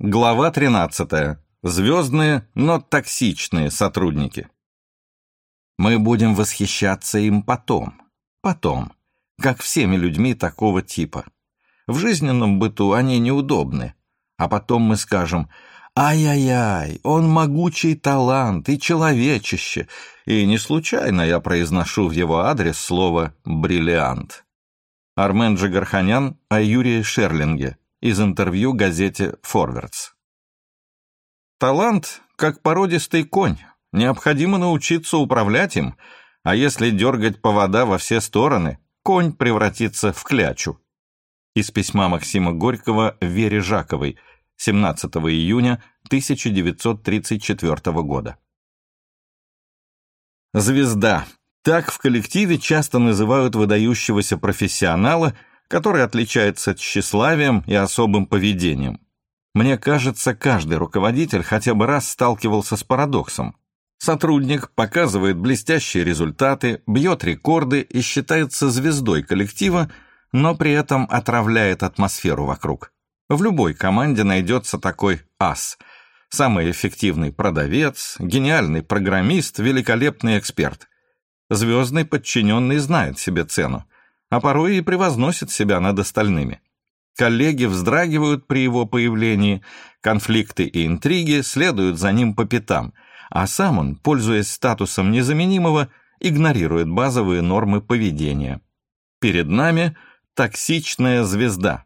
Глава 13. Звездные, но токсичные сотрудники. Мы будем восхищаться им потом. Потом. Как всеми людьми такого типа. В жизненном быту они неудобны. А потом мы скажем «Ай-яй-яй, он могучий талант и человечище». И не случайно я произношу в его адрес слово «бриллиант». Армен Джигарханян о Юрии Шерлинге из интервью газете «Форвардс». Талант, как породистый конь, необходимо научиться управлять им, а если дергать повода во все стороны, конь превратится в клячу. Из письма Максима Горького Вере Жаковой, 17 июня 1934 года. Звезда. Так в коллективе часто называют выдающегося профессионала – который отличается тщеславием и особым поведением. Мне кажется, каждый руководитель хотя бы раз сталкивался с парадоксом. Сотрудник показывает блестящие результаты, бьет рекорды и считается звездой коллектива, но при этом отравляет атмосферу вокруг. В любой команде найдется такой ас. Самый эффективный продавец, гениальный программист, великолепный эксперт. Звездный подчиненный знает себе цену а порой и превозносит себя над остальными. Коллеги вздрагивают при его появлении, конфликты и интриги следуют за ним по пятам, а сам он, пользуясь статусом незаменимого, игнорирует базовые нормы поведения. Перед нами токсичная звезда.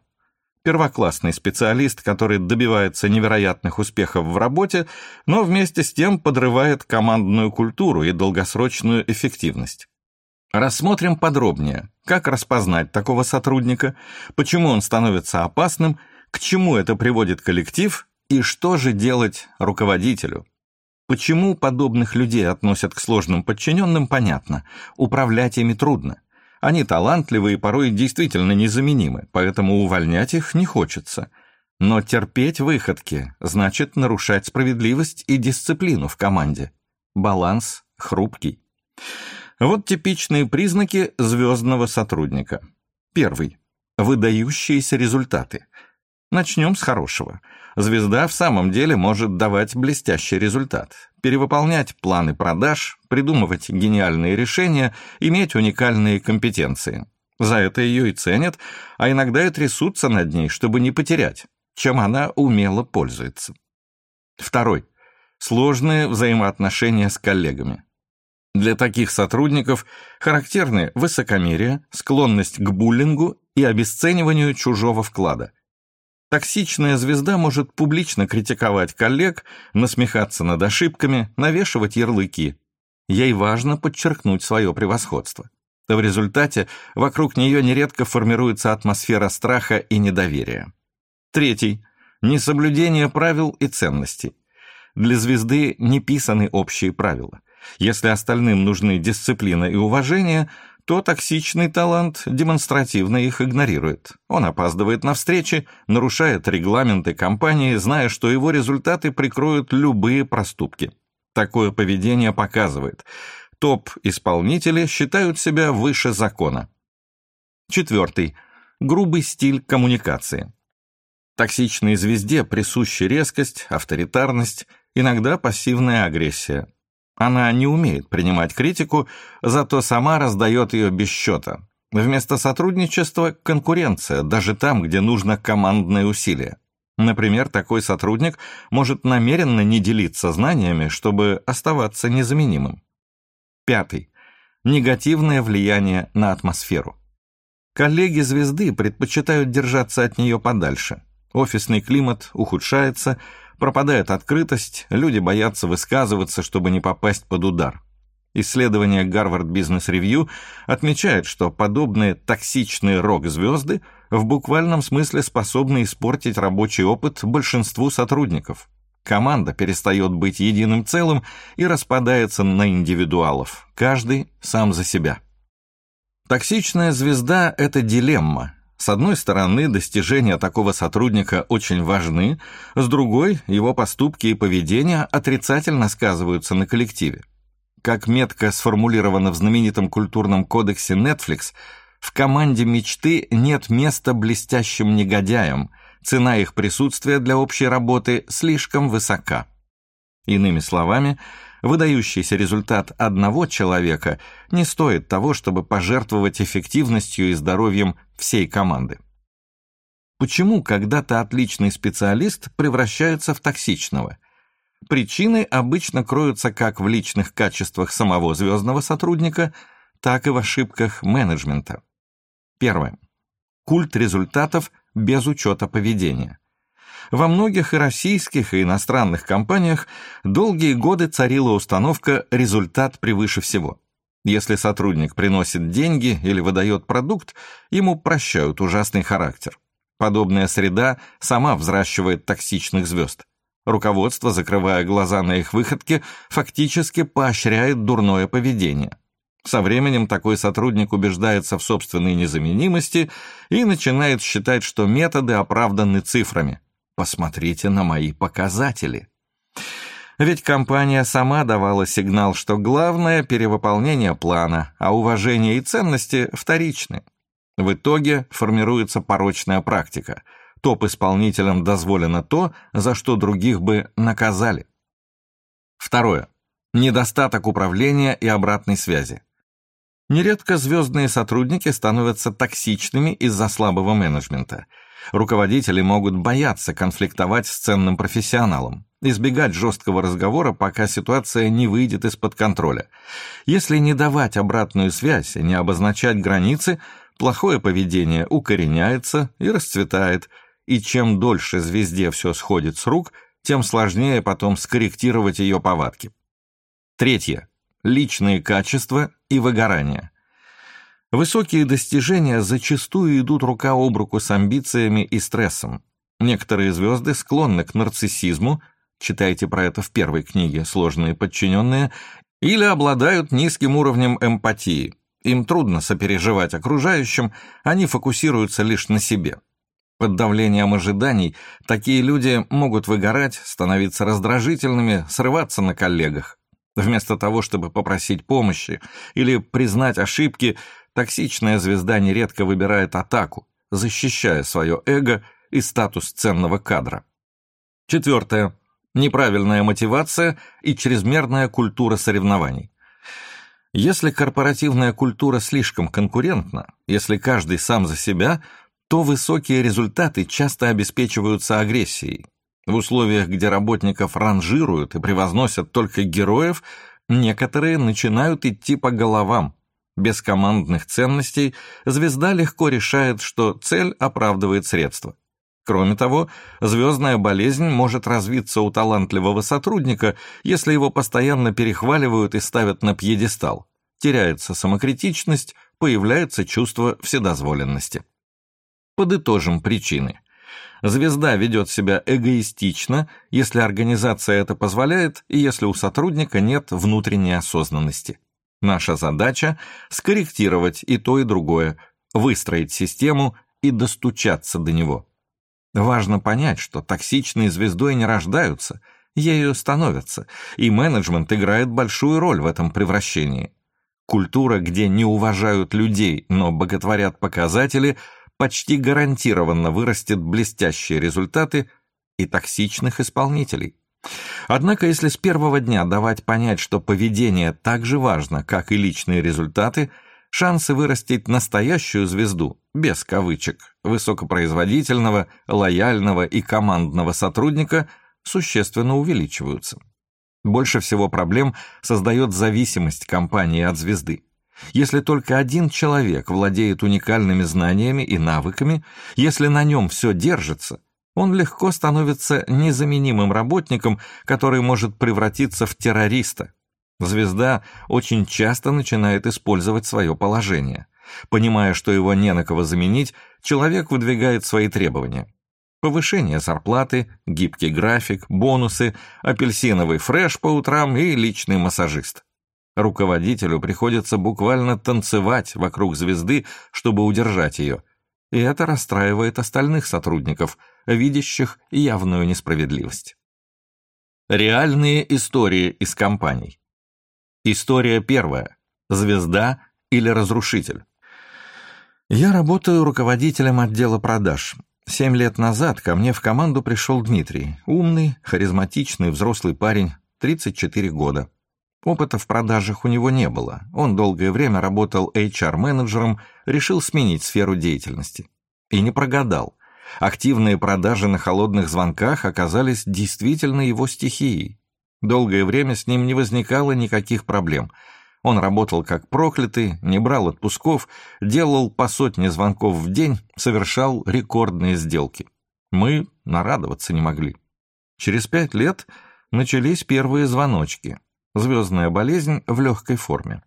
Первоклассный специалист, который добивается невероятных успехов в работе, но вместе с тем подрывает командную культуру и долгосрочную эффективность. Рассмотрим подробнее, как распознать такого сотрудника, почему он становится опасным, к чему это приводит коллектив и что же делать руководителю. Почему подобных людей относят к сложным подчиненным, понятно. Управлять ими трудно. Они талантливы и порой действительно незаменимы, поэтому увольнять их не хочется. Но терпеть выходки значит нарушать справедливость и дисциплину в команде. Баланс хрупкий. Вот типичные признаки звездного сотрудника. Первый. Выдающиеся результаты. Начнем с хорошего. Звезда в самом деле может давать блестящий результат, перевыполнять планы продаж, придумывать гениальные решения, иметь уникальные компетенции. За это ее и ценят, а иногда и трясутся над ней, чтобы не потерять, чем она умело пользуется. Второй. Сложные взаимоотношения с коллегами. Для таких сотрудников характерны высокомерие, склонность к буллингу и обесцениванию чужого вклада. Токсичная звезда может публично критиковать коллег, насмехаться над ошибками, навешивать ярлыки. Ей важно подчеркнуть свое превосходство. В результате вокруг нее нередко формируется атмосфера страха и недоверия. Третий. Несоблюдение правил и ценностей. Для звезды не писаны общие правила. Если остальным нужны дисциплина и уважение, то токсичный талант демонстративно их игнорирует. Он опаздывает на встречи, нарушает регламенты компании, зная, что его результаты прикроют любые проступки. Такое поведение показывает. Топ-исполнители считают себя выше закона. Четвертый. Грубый стиль коммуникации. Токсичной звезде присущи резкость, авторитарность, иногда пассивная агрессия. Она не умеет принимать критику, зато сама раздает ее без счета. Вместо сотрудничества – конкуренция, даже там, где нужно командное усилие. Например, такой сотрудник может намеренно не делиться знаниями, чтобы оставаться незаменимым. Пятый. Негативное влияние на атмосферу. Коллеги звезды предпочитают держаться от нее подальше. Офисный климат ухудшается, Пропадает открытость, люди боятся высказываться, чтобы не попасть под удар. Исследование Гарвард Бизнес Ревью отмечает, что подобные токсичные рок-звезды в буквальном смысле способны испортить рабочий опыт большинству сотрудников. Команда перестает быть единым целым и распадается на индивидуалов, каждый сам за себя. Токсичная звезда – это дилемма, с одной стороны, достижения такого сотрудника очень важны, с другой, его поступки и поведение отрицательно сказываются на коллективе. Как метко сформулировано в знаменитом культурном кодексе Netflix, в команде мечты нет места блестящим негодяям, цена их присутствия для общей работы слишком высока. Иными словами, выдающийся результат одного человека не стоит того, чтобы пожертвовать эффективностью и здоровьем всей команды. Почему когда-то отличный специалист превращается в токсичного? Причины обычно кроются как в личных качествах самого звездного сотрудника, так и в ошибках менеджмента. Первое. Культ результатов без учета поведения. Во многих и российских, и иностранных компаниях долгие годы царила установка «результат превыше всего». Если сотрудник приносит деньги или выдает продукт, ему прощают ужасный характер. Подобная среда сама взращивает токсичных звезд. Руководство, закрывая глаза на их выходки, фактически поощряет дурное поведение. Со временем такой сотрудник убеждается в собственной незаменимости и начинает считать, что методы оправданы цифрами. Посмотрите на мои показатели. Ведь компания сама давала сигнал, что главное – перевыполнение плана, а уважение и ценности вторичны. В итоге формируется порочная практика. Топ-исполнителям дозволено то, за что других бы наказали. Второе. Недостаток управления и обратной связи. Нередко звездные сотрудники становятся токсичными из-за слабого менеджмента. Руководители могут бояться конфликтовать с ценным профессионалом, избегать жесткого разговора, пока ситуация не выйдет из-под контроля. Если не давать обратную связь и не обозначать границы, плохое поведение укореняется и расцветает, и чем дольше звезде все сходит с рук, тем сложнее потом скорректировать ее повадки. Третье личные качества и выгорание. Высокие достижения зачастую идут рука об руку с амбициями и стрессом. Некоторые звезды склонны к нарциссизму, читайте про это в первой книге «Сложные подчиненные», или обладают низким уровнем эмпатии. Им трудно сопереживать окружающим, они фокусируются лишь на себе. Под давлением ожиданий такие люди могут выгорать, становиться раздражительными, срываться на коллегах. Вместо того, чтобы попросить помощи или признать ошибки, токсичная звезда нередко выбирает атаку, защищая свое эго и статус ценного кадра. Четвертое. Неправильная мотивация и чрезмерная культура соревнований. Если корпоративная культура слишком конкурентна, если каждый сам за себя, то высокие результаты часто обеспечиваются агрессией, в условиях, где работников ранжируют и превозносят только героев, некоторые начинают идти по головам. Без командных ценностей звезда легко решает, что цель оправдывает средства. Кроме того, звездная болезнь может развиться у талантливого сотрудника, если его постоянно перехваливают и ставят на пьедестал. Теряется самокритичность, появляется чувство вседозволенности. Подытожим причины. Звезда ведет себя эгоистично, если организация это позволяет и если у сотрудника нет внутренней осознанности. Наша задача – скорректировать и то, и другое, выстроить систему и достучаться до него. Важно понять, что токсичные звездой не рождаются, ею становятся, и менеджмент играет большую роль в этом превращении. Культура, где не уважают людей, но боготворят показатели – почти гарантированно вырастет блестящие результаты и токсичных исполнителей. Однако, если с первого дня давать понять, что поведение так же важно, как и личные результаты, шансы вырастить настоящую звезду, без кавычек, высокопроизводительного, лояльного и командного сотрудника существенно увеличиваются. Больше всего проблем создает зависимость компании от звезды. Если только один человек владеет уникальными знаниями и навыками, если на нем все держится, он легко становится незаменимым работником, который может превратиться в террориста. Звезда очень часто начинает использовать свое положение. Понимая, что его не на кого заменить, человек выдвигает свои требования. Повышение зарплаты, гибкий график, бонусы, апельсиновый фреш по утрам и личный массажист. Руководителю приходится буквально танцевать вокруг звезды, чтобы удержать ее. И это расстраивает остальных сотрудников, видящих явную несправедливость. Реальные истории из компаний. История первая. Звезда или разрушитель. Я работаю руководителем отдела продаж. Семь лет назад ко мне в команду пришел Дмитрий. Умный, харизматичный, взрослый парень, 34 года. Опыта в продажах у него не было. Он долгое время работал HR-менеджером, решил сменить сферу деятельности. И не прогадал. Активные продажи на холодных звонках оказались действительно его стихией. Долгое время с ним не возникало никаких проблем. Он работал как проклятый, не брал отпусков, делал по сотне звонков в день, совершал рекордные сделки. Мы нарадоваться не могли. Через пять лет начались первые звоночки. Звездная болезнь в легкой форме.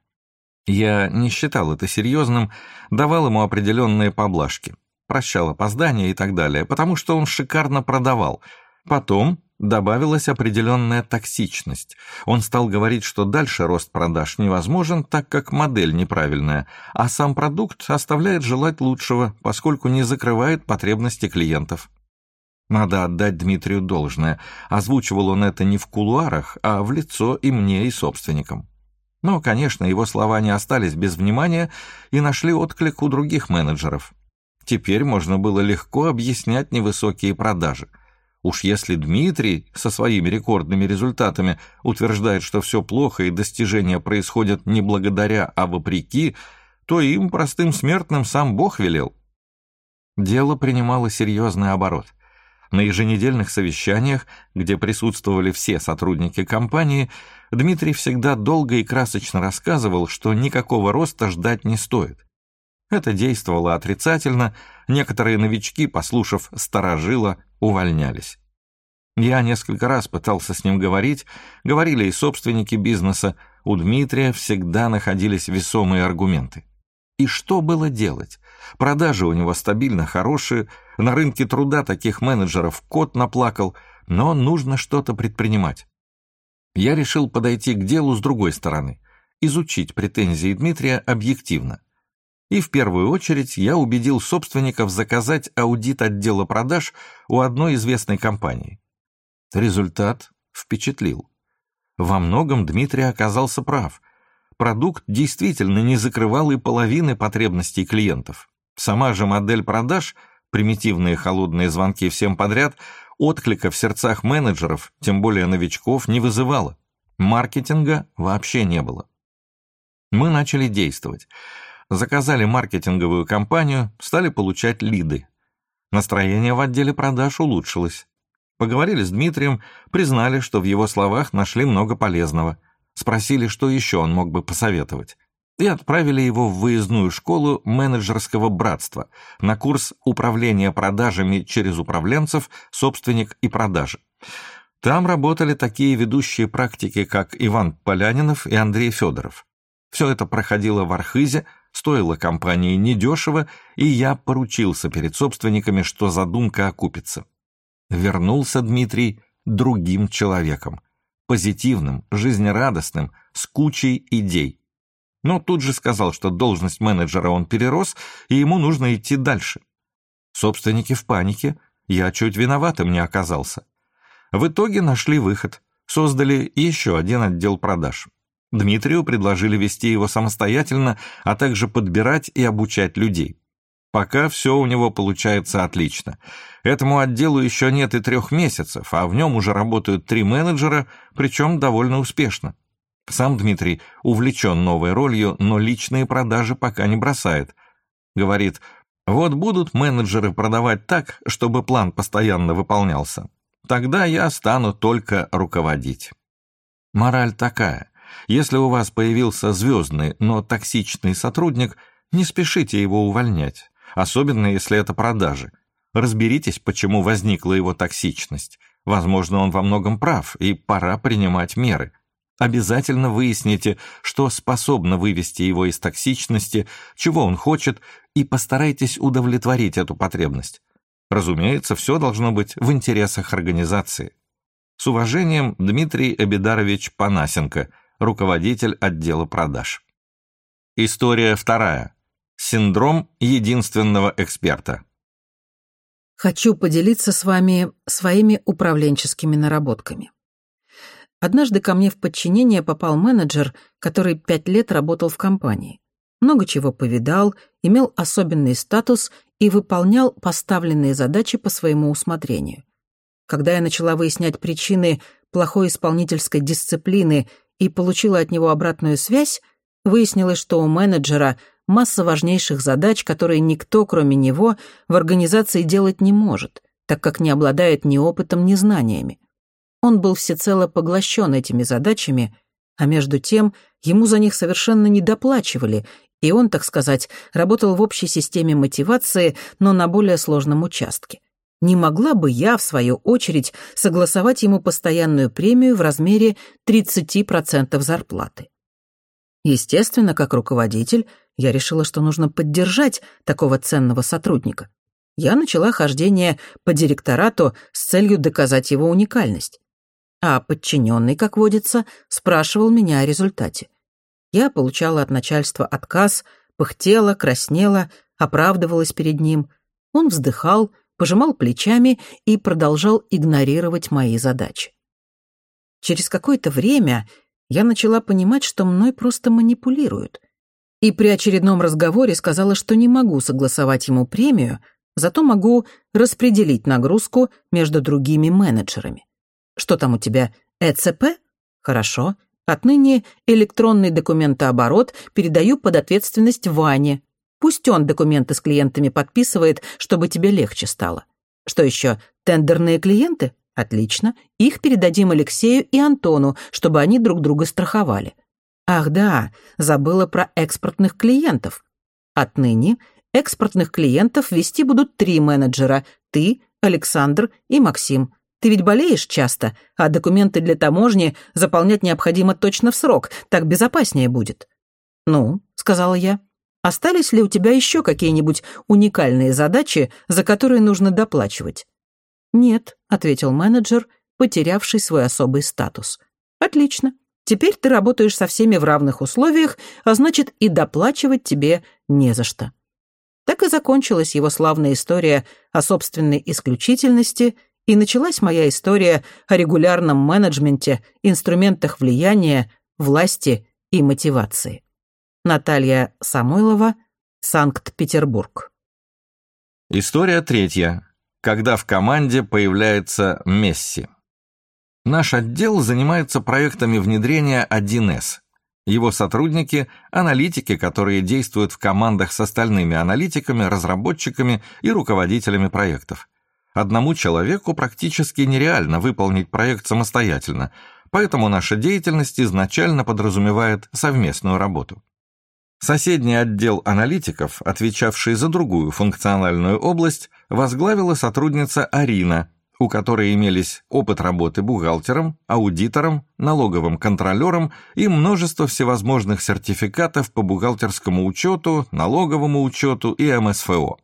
Я не считал это серьезным, давал ему определенные поблажки. Прощал опоздания и так далее, потому что он шикарно продавал. Потом добавилась определенная токсичность. Он стал говорить, что дальше рост продаж невозможен, так как модель неправильная, а сам продукт оставляет желать лучшего, поскольку не закрывает потребности клиентов. Надо отдать Дмитрию должное. Озвучивал он это не в кулуарах, а в лицо и мне, и собственникам. Но, конечно, его слова не остались без внимания и нашли отклик у других менеджеров. Теперь можно было легко объяснять невысокие продажи – Уж если Дмитрий со своими рекордными результатами утверждает, что все плохо и достижения происходят не благодаря, а вопреки, то им, простым смертным, сам Бог велел. Дело принимало серьезный оборот. На еженедельных совещаниях, где присутствовали все сотрудники компании, Дмитрий всегда долго и красочно рассказывал, что никакого роста ждать не стоит. Это действовало отрицательно, некоторые новички, послушав старожила, увольнялись. Я несколько раз пытался с ним говорить, говорили и собственники бизнеса, у Дмитрия всегда находились весомые аргументы. И что было делать? Продажи у него стабильно хорошие, на рынке труда таких менеджеров кот наплакал, но нужно что-то предпринимать. Я решил подойти к делу с другой стороны, изучить претензии Дмитрия объективно – и в первую очередь я убедил собственников заказать аудит отдела продаж у одной известной компании. Результат впечатлил. Во многом Дмитрий оказался прав. Продукт действительно не закрывал и половины потребностей клиентов. Сама же модель продаж, примитивные холодные звонки всем подряд, отклика в сердцах менеджеров, тем более новичков, не вызывала. Маркетинга вообще не было. Мы начали действовать заказали маркетинговую кампанию, стали получать лиды. Настроение в отделе продаж улучшилось. Поговорили с Дмитрием, признали, что в его словах нашли много полезного. Спросили, что еще он мог бы посоветовать. И отправили его в выездную школу менеджерского братства на курс управления продажами через управленцев, собственник и продажи. Там работали такие ведущие практики, как Иван Полянинов и Андрей Федоров. Все это проходило в Архизе, Стоило компании недешево, и я поручился перед собственниками, что задумка окупится. Вернулся Дмитрий другим человеком, позитивным, жизнерадостным, с кучей идей. Но тут же сказал, что должность менеджера он перерос, и ему нужно идти дальше. Собственники в панике, я чуть виноватым не оказался. В итоге нашли выход, создали еще один отдел продаж. Дмитрию предложили вести его самостоятельно, а также подбирать и обучать людей. Пока все у него получается отлично. Этому отделу еще нет и трех месяцев, а в нем уже работают три менеджера, причем довольно успешно. Сам Дмитрий увлечен новой ролью, но личные продажи пока не бросает. Говорит, вот будут менеджеры продавать так, чтобы план постоянно выполнялся. Тогда я стану только руководить. Мораль такая. Если у вас появился звездный, но токсичный сотрудник, не спешите его увольнять, особенно если это продажи. Разберитесь, почему возникла его токсичность. Возможно, он во многом прав, и пора принимать меры. Обязательно выясните, что способно вывести его из токсичности, чего он хочет, и постарайтесь удовлетворить эту потребность. Разумеется, все должно быть в интересах организации. С уважением, Дмитрий Эбидарович Панасенко – руководитель отдела продаж. История вторая. Синдром единственного эксперта. Хочу поделиться с вами своими управленческими наработками. Однажды ко мне в подчинение попал менеджер, который пять лет работал в компании. много чего повидал, имел особенный статус и выполнял поставленные задачи по своему усмотрению. Когда я начала выяснять причины плохой исполнительской дисциплины и получила от него обратную связь, выяснилось, что у менеджера масса важнейших задач, которые никто, кроме него, в организации делать не может, так как не обладает ни опытом, ни знаниями. Он был всецело поглощен этими задачами, а между тем ему за них совершенно не доплачивали, и он, так сказать, работал в общей системе мотивации, но на более сложном участке. Не могла бы я, в свою очередь, согласовать ему постоянную премию в размере 30% зарплаты? Естественно, как руководитель, я решила, что нужно поддержать такого ценного сотрудника. Я начала хождение по директорату с целью доказать его уникальность а подчиненный, как водится, спрашивал меня о результате. Я получала от начальства отказ, пыхтела, краснела, оправдывалась перед ним. Он вздыхал, пожимал плечами и продолжал игнорировать мои задачи. Через какое-то время я начала понимать, что мной просто манипулируют. И при очередном разговоре сказала, что не могу согласовать ему премию, зато могу распределить нагрузку между другими менеджерами. Что там у тебя, ЭЦП? Хорошо. Отныне электронный документооборот передаю под ответственность Ване. Пусть он документы с клиентами подписывает, чтобы тебе легче стало. Что еще, тендерные клиенты? Отлично. Их передадим Алексею и Антону, чтобы они друг друга страховали. Ах да, забыла про экспортных клиентов. Отныне экспортных клиентов вести будут три менеджера — ты, Александр и Максим. Ты ведь болеешь часто, а документы для таможни заполнять необходимо точно в срок, так безопаснее будет». «Ну», — сказала я, — «остались ли у тебя еще какие-нибудь уникальные задачи, за которые нужно доплачивать?» «Нет», — ответил менеджер, потерявший свой особый статус. «Отлично. Теперь ты работаешь со всеми в равных условиях, а значит, и доплачивать тебе не за что». Так и закончилась его славная история о собственной исключительности — и началась моя история о регулярном менеджменте, инструментах влияния, власти и мотивации. Наталья Самойлова, Санкт-Петербург. История третья. Когда в команде появляется Месси. Наш отдел занимается проектами внедрения 1С. Его сотрудники – аналитики, которые действуют в командах с остальными аналитиками, разработчиками и руководителями проектов. Одному человеку практически нереально выполнить проект самостоятельно, поэтому наша деятельность изначально подразумевает совместную работу. Соседний отдел аналитиков, отвечавший за другую функциональную область, возглавила сотрудница Арина, у которой имелись опыт работы бухгалтером, аудитором, налоговым контролером и множество всевозможных сертификатов по бухгалтерскому учету, налоговому учету и МСФО.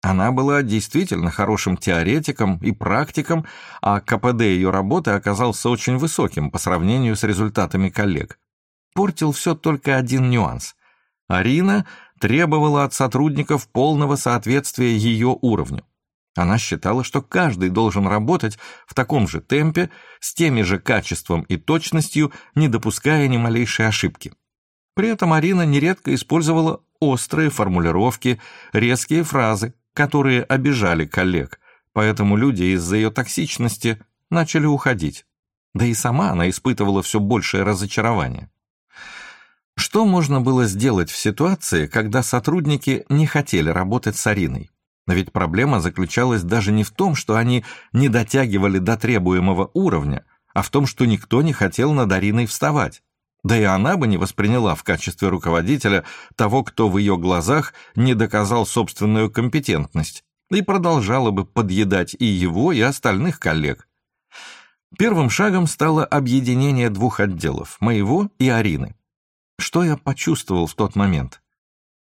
Она была действительно хорошим теоретиком и практиком, а КПД ее работы оказался очень высоким по сравнению с результатами коллег. Портил все только один нюанс. Арина требовала от сотрудников полного соответствия ее уровню. Она считала, что каждый должен работать в таком же темпе, с теми же качеством и точностью, не допуская ни малейшей ошибки. При этом Арина нередко использовала острые формулировки, резкие фразы, которые обижали коллег, поэтому люди из-за ее токсичности начали уходить. Да и сама она испытывала все большее разочарование. Что можно было сделать в ситуации, когда сотрудники не хотели работать с Ариной? Ведь проблема заключалась даже не в том, что они не дотягивали до требуемого уровня, а в том, что никто не хотел над Ариной вставать. Да и она бы не восприняла в качестве руководителя того, кто в ее глазах не доказал собственную компетентность, и продолжала бы подъедать и его, и остальных коллег. Первым шагом стало объединение двух отделов, моего и Арины. Что я почувствовал в тот момент?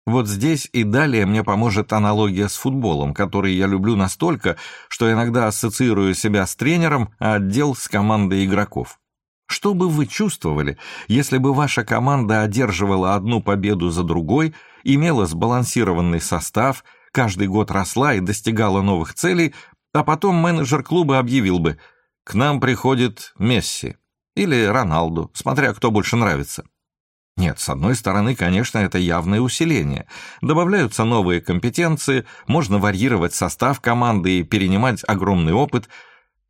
Вот здесь и далее мне поможет аналогия с футболом, который я люблю настолько, что иногда ассоциирую себя с тренером, а отдел с командой игроков. Что бы вы чувствовали, если бы ваша команда одерживала одну победу за другой, имела сбалансированный состав, каждый год росла и достигала новых целей, а потом менеджер клуба объявил бы «К нам приходит Месси» или Роналду, смотря кто больше нравится. Нет, с одной стороны, конечно, это явное усиление. Добавляются новые компетенции, можно варьировать состав команды и перенимать огромный опыт.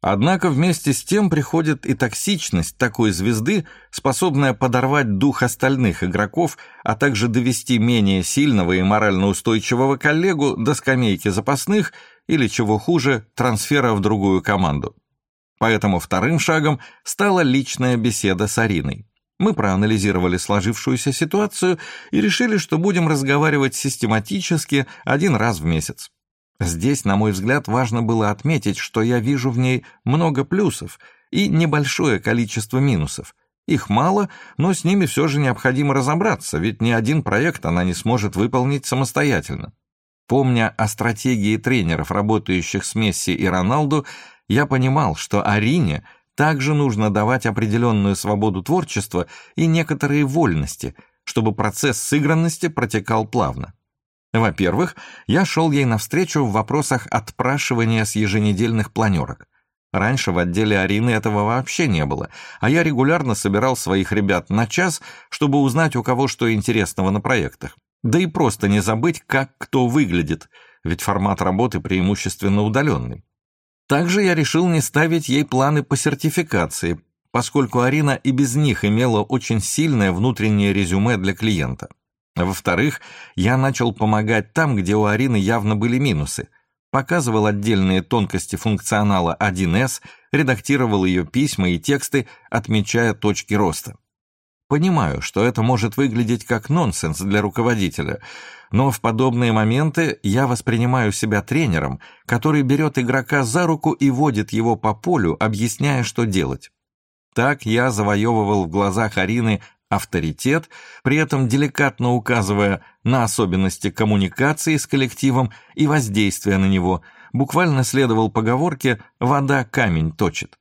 Однако вместе с тем приходит и токсичность такой звезды, способная подорвать дух остальных игроков, а также довести менее сильного и морально устойчивого коллегу до скамейки запасных или, чего хуже, трансфера в другую команду. Поэтому вторым шагом стала личная беседа с Ариной. Мы проанализировали сложившуюся ситуацию и решили, что будем разговаривать систематически один раз в месяц. Здесь, на мой взгляд, важно было отметить, что я вижу в ней много плюсов и небольшое количество минусов. Их мало, но с ними все же необходимо разобраться, ведь ни один проект она не сможет выполнить самостоятельно. Помня о стратегии тренеров, работающих с Месси и Роналду, я понимал, что Арине также нужно давать определенную свободу творчества и некоторые вольности, чтобы процесс сыгранности протекал плавно. Во-первых, я шел ей навстречу в вопросах отпрашивания с еженедельных планерок. Раньше в отделе Арины этого вообще не было, а я регулярно собирал своих ребят на час, чтобы узнать, у кого что интересного на проектах. Да и просто не забыть, как кто выглядит, ведь формат работы преимущественно удаленный. Также я решил не ставить ей планы по сертификации, поскольку Арина и без них имела очень сильное внутреннее резюме для клиента. Во-вторых, я начал помогать там, где у Арины явно были минусы. Показывал отдельные тонкости функционала 1С, редактировал ее письма и тексты, отмечая точки роста. Понимаю, что это может выглядеть как нонсенс для руководителя, но в подобные моменты я воспринимаю себя тренером, который берет игрока за руку и водит его по полю, объясняя, что делать. Так я завоевывал в глазах Арины авторитет, при этом деликатно указывая на особенности коммуникации с коллективом и воздействия на него, буквально следовал поговорке «вода камень точит».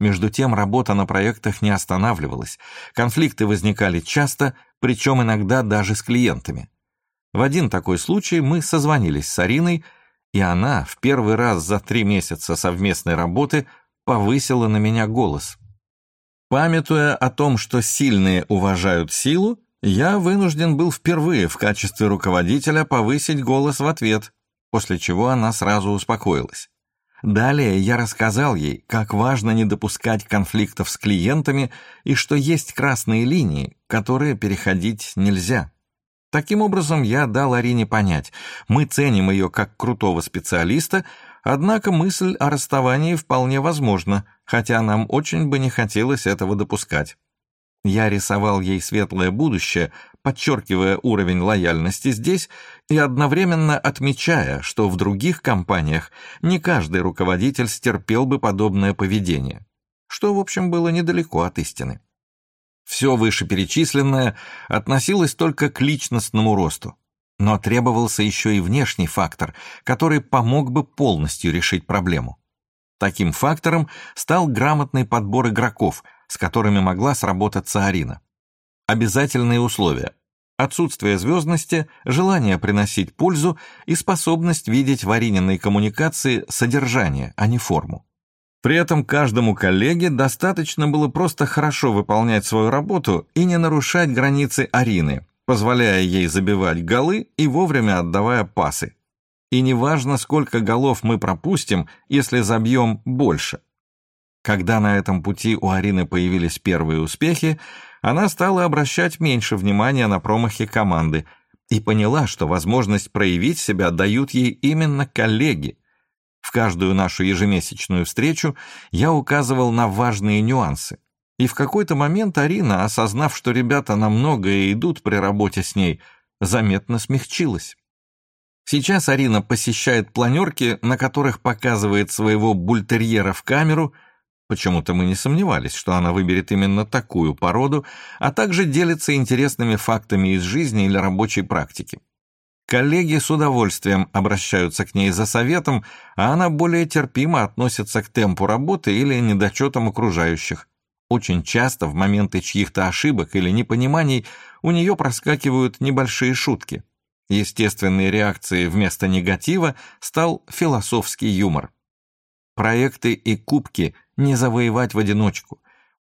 Между тем работа на проектах не останавливалась, конфликты возникали часто, причем иногда даже с клиентами. В один такой случай мы созвонились с Ариной, и она в первый раз за три месяца совместной работы повысила на меня голос. Памятуя о том, что сильные уважают силу, я вынужден был впервые в качестве руководителя повысить голос в ответ, после чего она сразу успокоилась. Далее я рассказал ей, как важно не допускать конфликтов с клиентами и что есть красные линии, которые переходить нельзя. Таким образом, я дал Арине понять, мы ценим ее как крутого специалиста, однако мысль о расставании вполне возможна, хотя нам очень бы не хотелось этого допускать. Я рисовал ей светлое будущее, подчеркивая уровень лояльности здесь и одновременно отмечая, что в других компаниях не каждый руководитель стерпел бы подобное поведение, что, в общем, было недалеко от истины. Все вышеперечисленное относилось только к личностному росту, но требовался еще и внешний фактор, который помог бы полностью решить проблему. Таким фактором стал грамотный подбор игроков, с которыми могла сработаться Арина. Обязательные условия. Отсутствие звездности, желание приносить пользу и способность видеть в Арининой коммуникации содержание, а не форму. При этом каждому коллеге достаточно было просто хорошо выполнять свою работу и не нарушать границы Арины, позволяя ей забивать голы и вовремя отдавая пасы, и неважно, сколько голов мы пропустим, если забьем больше. Когда на этом пути у Арины появились первые успехи, она стала обращать меньше внимания на промахи команды и поняла, что возможность проявить себя дают ей именно коллеги. В каждую нашу ежемесячную встречу я указывал на важные нюансы. И в какой-то момент Арина, осознав, что ребята на многое идут при работе с ней, заметно смягчилась. Сейчас Арина посещает планерки, на которых показывает своего бультерьера в камеру. Почему-то мы не сомневались, что она выберет именно такую породу, а также делится интересными фактами из жизни или рабочей практики. Коллеги с удовольствием обращаются к ней за советом, а она более терпимо относится к темпу работы или недочетам окружающих. Очень часто в моменты чьих-то ошибок или непониманий у нее проскакивают небольшие шутки. Естественной реакцией вместо негатива стал философский юмор. Проекты и кубки не завоевать в одиночку.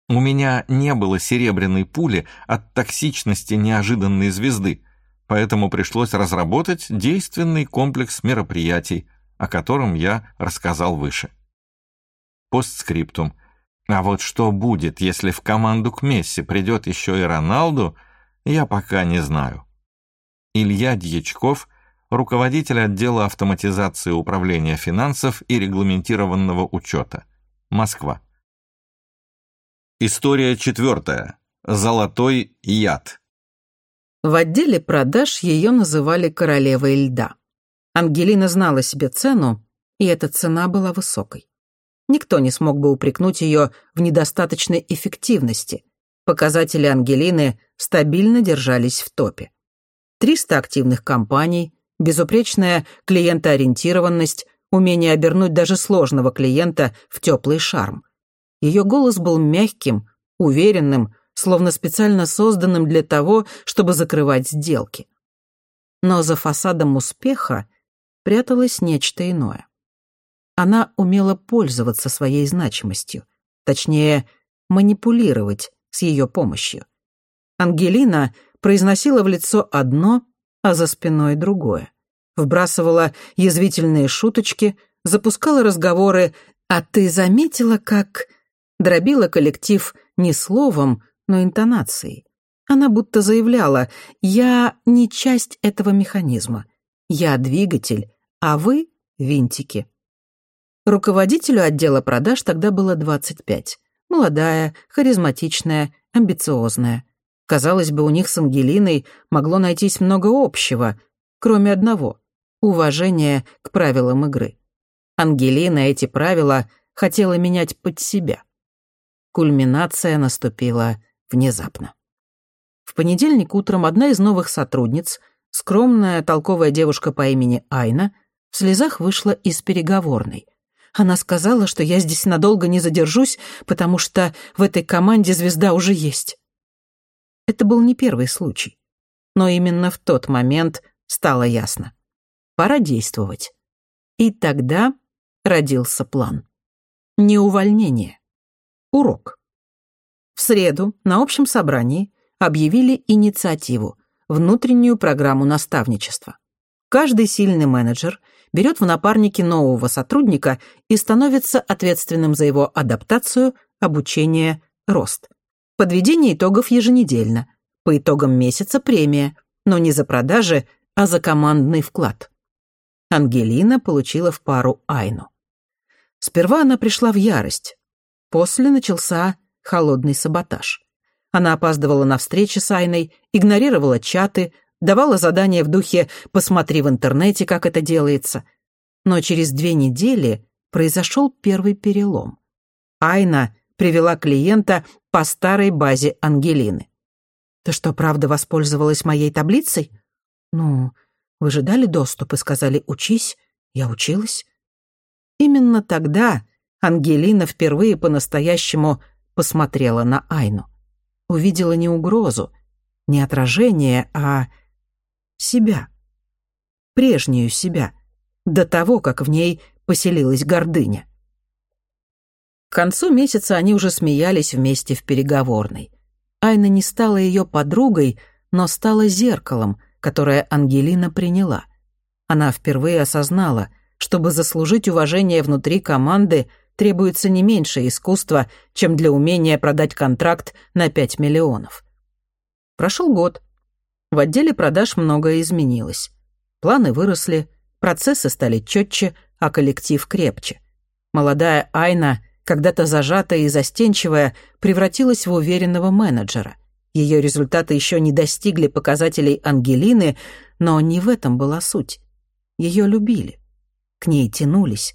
У меня не было серебряной пули от токсичности неожиданной звезды, поэтому пришлось разработать действенный комплекс мероприятий, о котором я рассказал выше. Постскриптум. А вот что будет, если в команду к Месси придет еще и Роналду, я пока не знаю. Илья Дьячков, руководитель отдела автоматизации управления финансов и регламентированного учета. Москва. История четвертая. Золотой яд. В отделе продаж ее называли королевой льда. Ангелина знала себе цену, и эта цена была высокой. Никто не смог бы упрекнуть ее в недостаточной эффективности. Показатели Ангелины стабильно держались в топе. 300 активных компаний, безупречная клиентоориентированность, умение обернуть даже сложного клиента в теплый шарм. Ее голос был мягким, уверенным, словно специально созданным для того, чтобы закрывать сделки. Но за фасадом успеха пряталось нечто иное. Она умела пользоваться своей значимостью, точнее, манипулировать с ее помощью. Ангелина произносила в лицо одно, а за спиной другое. Вбрасывала язвительные шуточки, запускала разговоры «А ты заметила, как...» Дробила коллектив не словом, но интонацией. Она будто заявляла «Я не часть этого механизма. Я двигатель, а вы — винтики». Руководителю отдела продаж тогда было 25. Молодая, харизматичная, амбициозная. Казалось бы, у них с Ангелиной могло найтись много общего, кроме одного — уважения к правилам игры. Ангелина эти правила хотела менять под себя. Кульминация наступила внезапно. В понедельник утром одна из новых сотрудниц, скромная, толковая девушка по имени Айна, в слезах вышла из переговорной — она сказала, что я здесь надолго не задержусь, потому что в этой команде звезда уже есть. Это был не первый случай. Но именно в тот момент стало ясно. Пора действовать. И тогда родился план. Не увольнение. Урок. В среду на общем собрании объявили инициативу, внутреннюю программу наставничества. Каждый сильный менеджер берет в напарники нового сотрудника и становится ответственным за его адаптацию, обучение, рост. Подведение итогов еженедельно. По итогам месяца премия, но не за продажи, а за командный вклад. Ангелина получила в пару Айну. Сперва она пришла в ярость. После начался холодный саботаж. Она опаздывала на встречи с Айной, игнорировала чаты, давала задания в духе «посмотри в интернете, как это делается». Но через две недели произошел первый перелом. Айна привела клиента по старой базе Ангелины. «Ты что, правда воспользовалась моей таблицей?» «Ну, вы же дали доступ и сказали «учись». Я училась». Именно тогда Ангелина впервые по-настоящему посмотрела на Айну. Увидела не угрозу, не отражение, а себя. Прежнюю себя, до того, как в ней поселилась гордыня. К концу месяца они уже смеялись вместе в переговорной. Айна не стала ее подругой, но стала зеркалом, которое Ангелина приняла. Она впервые осознала, чтобы заслужить уважение внутри команды, требуется не меньше искусства, чем для умения продать контракт на 5 миллионов. Прошел год. В отделе продаж многое изменилось. Планы выросли, процессы стали четче, а коллектив крепче. Молодая Айна, когда-то зажатая и застенчивая, превратилась в уверенного менеджера. Ее результаты еще не достигли показателей Ангелины, но не в этом была суть. Ее любили. К ней тянулись.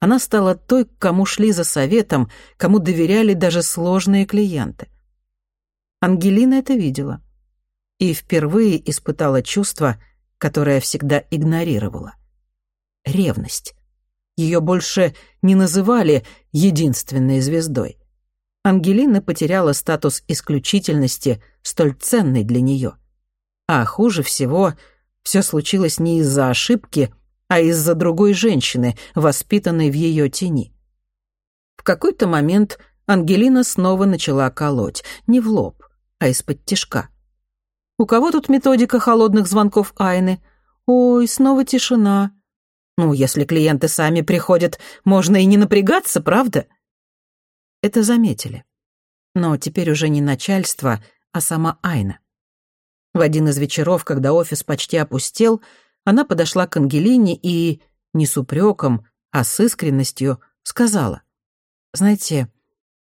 Она стала той, к кому шли за советом, кому доверяли даже сложные клиенты. Ангелина это видела и впервые испытала чувство, которое всегда игнорировала. Ревность. Ее больше не называли единственной звездой. Ангелина потеряла статус исключительности, столь ценный для нее. А хуже всего, все случилось не из-за ошибки, а из-за другой женщины, воспитанной в ее тени. В какой-то момент Ангелина снова начала колоть. Не в лоб, а из-под тишка. «У кого тут методика холодных звонков Айны? Ой, снова тишина. Ну, если клиенты сами приходят, можно и не напрягаться, правда?» Это заметили. Но теперь уже не начальство, а сама Айна. В один из вечеров, когда офис почти опустел, она подошла к Ангелине и, не с упреком, а с искренностью, сказала. «Знаете,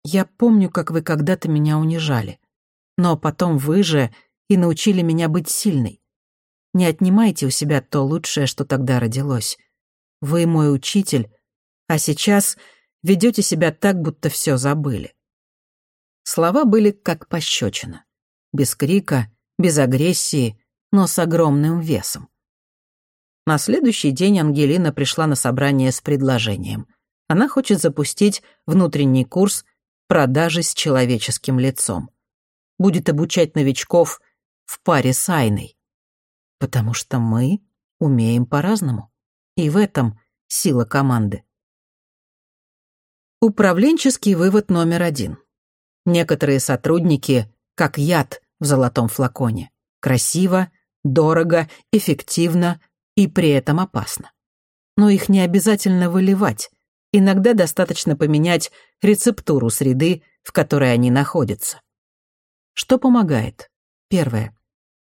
я помню, как вы когда-то меня унижали. Но потом вы же и научили меня быть сильной. Не отнимайте у себя то лучшее, что тогда родилось. Вы мой учитель, а сейчас ведете себя так, будто все забыли». Слова были как пощечина. Без крика, без агрессии, но с огромным весом. На следующий день Ангелина пришла на собрание с предложением. Она хочет запустить внутренний курс продажи с человеческим лицом. Будет обучать новичков в паре с Айной. Потому что мы умеем по-разному. И в этом сила команды. Управленческий вывод номер один. Некоторые сотрудники, как яд в золотом флаконе. Красиво, дорого, эффективно и при этом опасно. Но их не обязательно выливать. Иногда достаточно поменять рецептуру среды, в которой они находятся. Что помогает? Первое.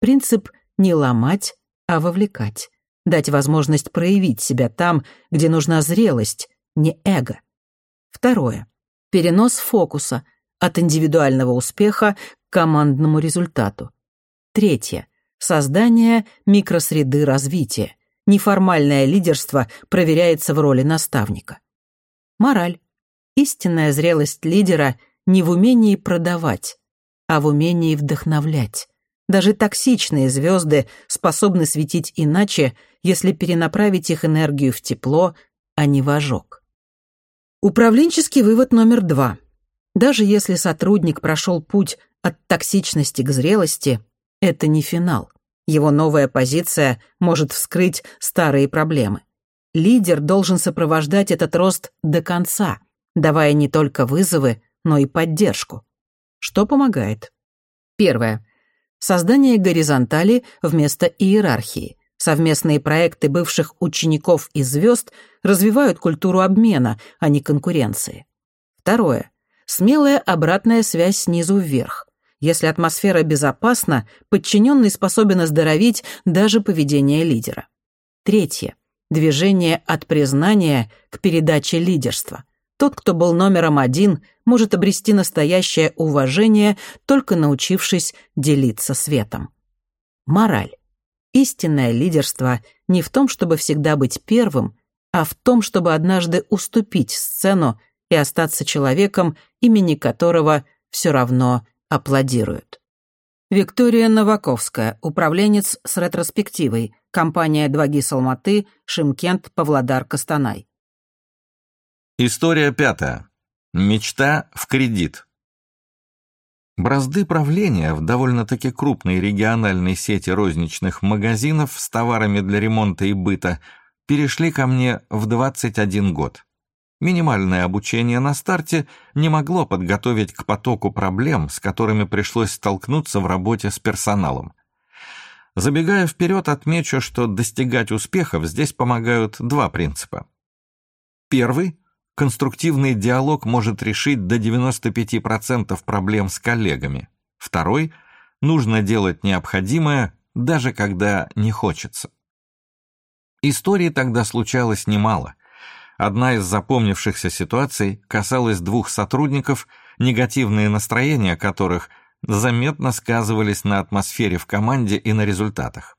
Принцип не ломать, а вовлекать. Дать возможность проявить себя там, где нужна зрелость, не эго. Второе. Перенос фокуса от индивидуального успеха к командному результату. Третье. Создание микросреды развития. Неформальное лидерство проверяется в роли наставника. Мораль. Истинная зрелость лидера не в умении продавать, а в умении вдохновлять. Даже токсичные звезды способны светить иначе, если перенаправить их энергию в тепло, а не в ожог. Управленческий вывод номер два. Даже если сотрудник прошел путь от токсичности к зрелости, это не финал. Его новая позиция может вскрыть старые проблемы лидер должен сопровождать этот рост до конца, давая не только вызовы, но и поддержку. Что помогает? Первое. Создание горизонтали вместо иерархии. Совместные проекты бывших учеников и звезд развивают культуру обмена, а не конкуренции. Второе. Смелая обратная связь снизу вверх. Если атмосфера безопасна, подчиненный способен оздоровить даже поведение лидера. Третье движение от признания к передаче лидерства. Тот, кто был номером один, может обрести настоящее уважение, только научившись делиться светом. Мораль. Истинное лидерство не в том, чтобы всегда быть первым, а в том, чтобы однажды уступить сцену и остаться человеком, имени которого все равно аплодируют. Виктория Новаковская, управленец с ретроспективой, компания «Дваги Салматы», Шимкент, Павлодар, Костанай. История пятая. Мечта в кредит. Бразды правления в довольно-таки крупной региональной сети розничных магазинов с товарами для ремонта и быта перешли ко мне в 21 год. Минимальное обучение на старте не могло подготовить к потоку проблем, с которыми пришлось столкнуться в работе с персоналом. Забегая вперед, отмечу, что достигать успехов здесь помогают два принципа. Первый – конструктивный диалог может решить до 95% проблем с коллегами. Второй – нужно делать необходимое, даже когда не хочется. Историй тогда случалось немало. Одна из запомнившихся ситуаций касалась двух сотрудников, негативные настроения которых заметно сказывались на атмосфере в команде и на результатах.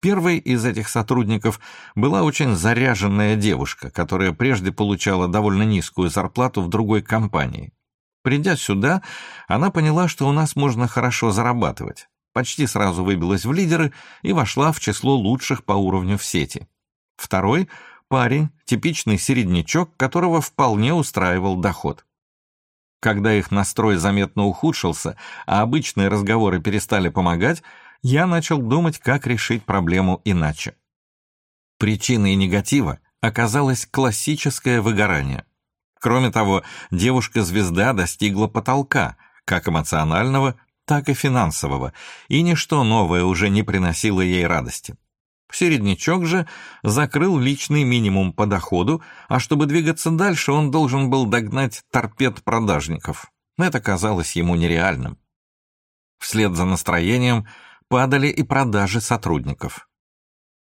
Первой из этих сотрудников была очень заряженная девушка, которая прежде получала довольно низкую зарплату в другой компании. Придя сюда, она поняла, что у нас можно хорошо зарабатывать. Почти сразу выбилась в лидеры и вошла в число лучших по уровню в сети. Второй парень, типичный середнячок, которого вполне устраивал доход. Когда их настрой заметно ухудшился, а обычные разговоры перестали помогать, я начал думать, как решить проблему иначе. Причиной негатива оказалось классическое выгорание. Кроме того, девушка-звезда достигла потолка, как эмоционального, так и финансового, и ничто новое уже не приносило ей радости. Середнячок же закрыл личный минимум по доходу, а чтобы двигаться дальше, он должен был догнать торпед продажников. Это казалось ему нереальным. Вслед за настроением падали и продажи сотрудников.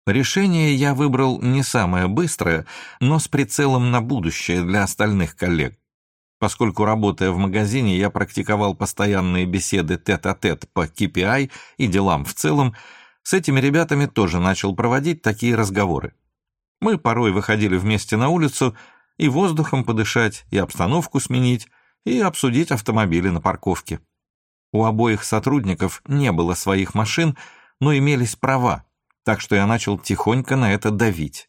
Решение я выбрал не самое быстрое, но с прицелом на будущее для остальных коллег. Поскольку, работая в магазине, я практиковал постоянные беседы тет-а-тет -тет по KPI и делам в целом, с этими ребятами тоже начал проводить такие разговоры. Мы порой выходили вместе на улицу и воздухом подышать, и обстановку сменить, и обсудить автомобили на парковке. У обоих сотрудников не было своих машин, но имелись права, так что я начал тихонько на это давить.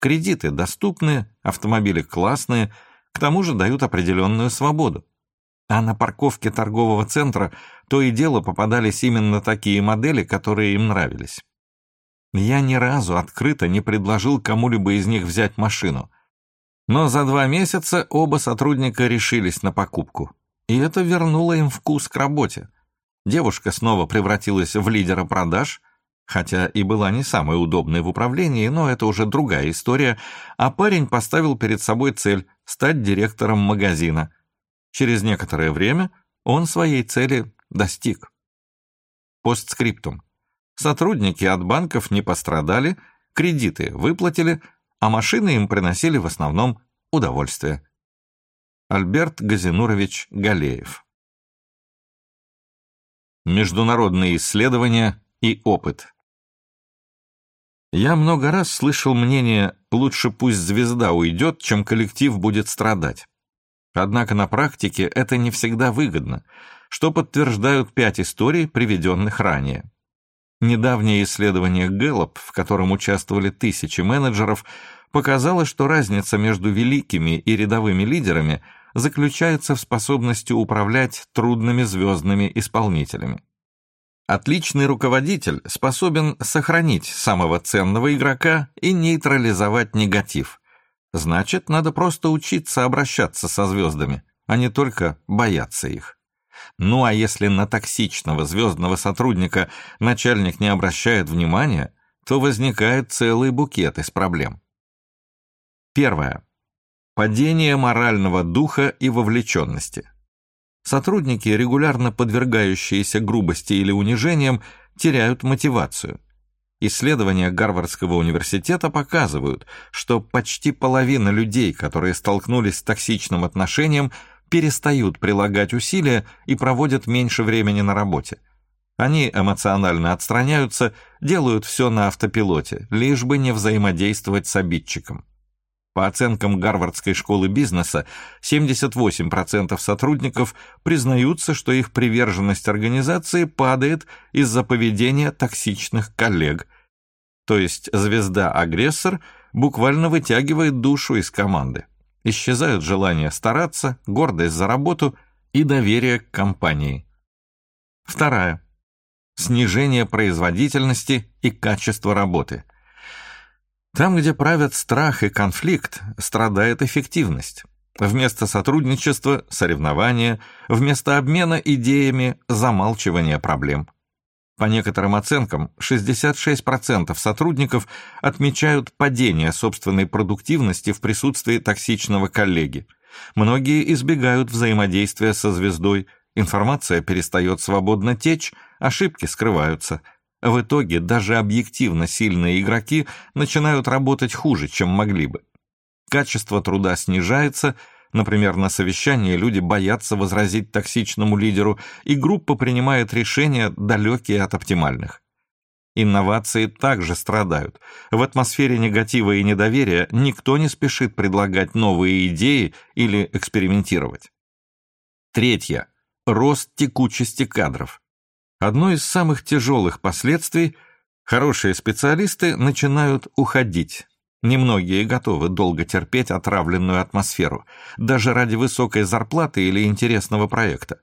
Кредиты доступны, автомобили классные, к тому же дают определенную свободу. А на парковке торгового центра то и дело попадались именно такие модели, которые им нравились. Я ни разу открыто не предложил кому-либо из них взять машину. Но за два месяца оба сотрудника решились на покупку. И это вернуло им вкус к работе. Девушка снова превратилась в лидера продаж, хотя и была не самой удобной в управлении, но это уже другая история, а парень поставил перед собой цель стать директором магазина. Через некоторое время он своей цели достиг. Постскриптум. Сотрудники от банков не пострадали, кредиты выплатили, а машины им приносили в основном удовольствие. Альберт Газинурович Галеев Международные исследования и опыт Я много раз слышал мнение «лучше пусть звезда уйдет, чем коллектив будет страдать». Однако на практике это не всегда выгодно, что подтверждают пять историй, приведенных ранее. Недавнее исследование Gallup, в котором участвовали тысячи менеджеров, показало, что разница между великими и рядовыми лидерами заключается в способности управлять трудными звездными исполнителями. Отличный руководитель способен сохранить самого ценного игрока и нейтрализовать негатив, Значит, надо просто учиться обращаться со звездами, а не только бояться их. Ну а если на токсичного звездного сотрудника начальник не обращает внимания, то возникает целый букет из проблем. Первое. Падение морального духа и вовлеченности. Сотрудники, регулярно подвергающиеся грубости или унижениям, теряют мотивацию. Исследования Гарвардского университета показывают, что почти половина людей, которые столкнулись с токсичным отношением, перестают прилагать усилия и проводят меньше времени на работе. Они эмоционально отстраняются, делают все на автопилоте, лишь бы не взаимодействовать с обидчиком. По оценкам Гарвардской школы бизнеса, 78% сотрудников признаются, что их приверженность организации падает из-за поведения токсичных коллег. То есть звезда-агрессор буквально вытягивает душу из команды. Исчезают желание стараться, гордость за работу и доверие к компании. Вторая. Снижение производительности и качества работы – там, где правят страх и конфликт, страдает эффективность. Вместо сотрудничества – соревнования, вместо обмена идеями – замалчивание проблем. По некоторым оценкам, 66% сотрудников отмечают падение собственной продуктивности в присутствии токсичного коллеги. Многие избегают взаимодействия со звездой, информация перестает свободно течь, ошибки скрываются – в итоге даже объективно сильные игроки начинают работать хуже, чем могли бы. Качество труда снижается, например, на совещании люди боятся возразить токсичному лидеру, и группа принимает решения, далекие от оптимальных. Инновации также страдают. В атмосфере негатива и недоверия никто не спешит предлагать новые идеи или экспериментировать. Третье. Рост текучести кадров. Одно из самых тяжелых последствий – хорошие специалисты начинают уходить. Немногие готовы долго терпеть отравленную атмосферу, даже ради высокой зарплаты или интересного проекта.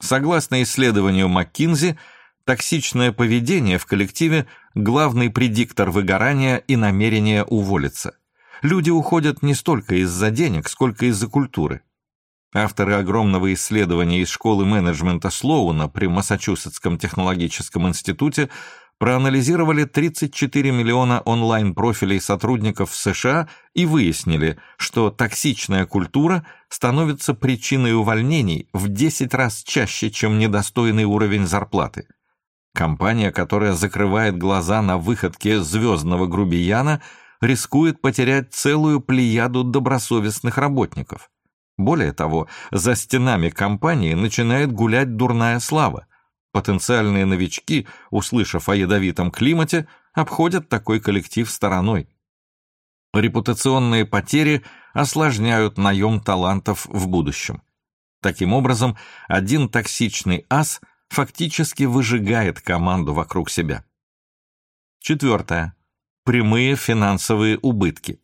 Согласно исследованию МcKinsey, токсичное поведение в коллективе – главный предиктор выгорания и намерения уволиться. люди уходят не столько из-за денег, сколько из-за культуры. Авторы огромного исследования из школы менеджмента Слоуна при Массачусетском технологическом институте проанализировали 34 миллиона онлайн-профилей сотрудников в США и выяснили, что токсичная культура становится причиной увольнений в 10 раз чаще, чем недостойный уровень зарплаты. Компания, которая закрывает глаза на выходке звездного грубияна, рискует потерять целую плеяду добросовестных работников. Более того, за стенами компании начинает гулять дурная слава. Потенциальные новички, услышав о ядовитом климате, обходят такой коллектив стороной. Репутационные потери осложняют наем талантов в будущем. Таким образом, один токсичный ас фактически выжигает команду вокруг себя. Четвертое. Прямые финансовые убытки.